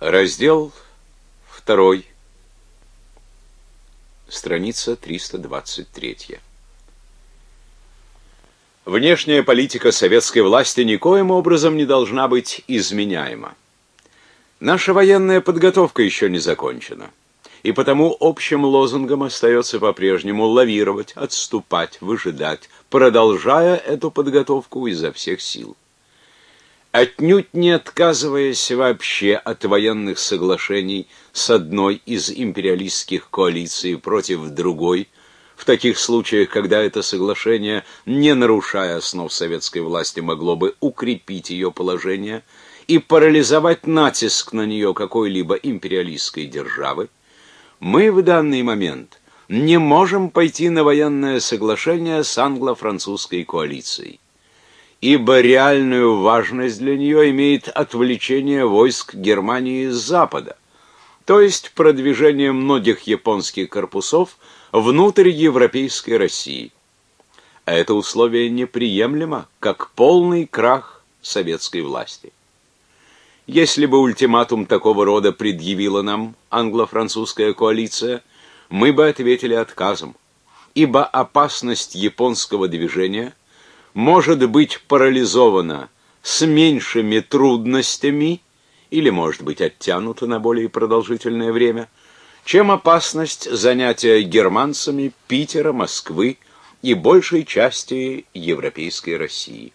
Раздел 2. Страница 323. Внешняя политика советской власти никоим образом не должна быть изменяема. Наша военная подготовка еще не закончена, и потому общим лозунгом остается по-прежнему лавировать, отступать, выжидать, продолжая эту подготовку изо всех сил отнюдь не отказываясь вообще от военных соглашений с одной из империалистских коалиций против другой, в таких случаях, когда это соглашение, не нарушая основ советской власти, могло бы укрепить ее положение и парализовать натиск на нее какой-либо империалистской державы, мы в данный момент не можем пойти на военное соглашение с англо-французской коалицией ибо реальную важность для нее имеет отвлечение войск Германии с запада, то есть продвижение многих японских корпусов внутрь европейской России. А это условие неприемлемо, как полный крах советской власти. Если бы ультиматум такого рода предъявила нам англо-французская коалиция, мы бы ответили отказом, ибо опасность японского движения – может быть парализована с меньшими трудностями или может быть оттянута на более продолжительное время, чем опасность занятия германцами Питера, Москвы и большей части европейской России.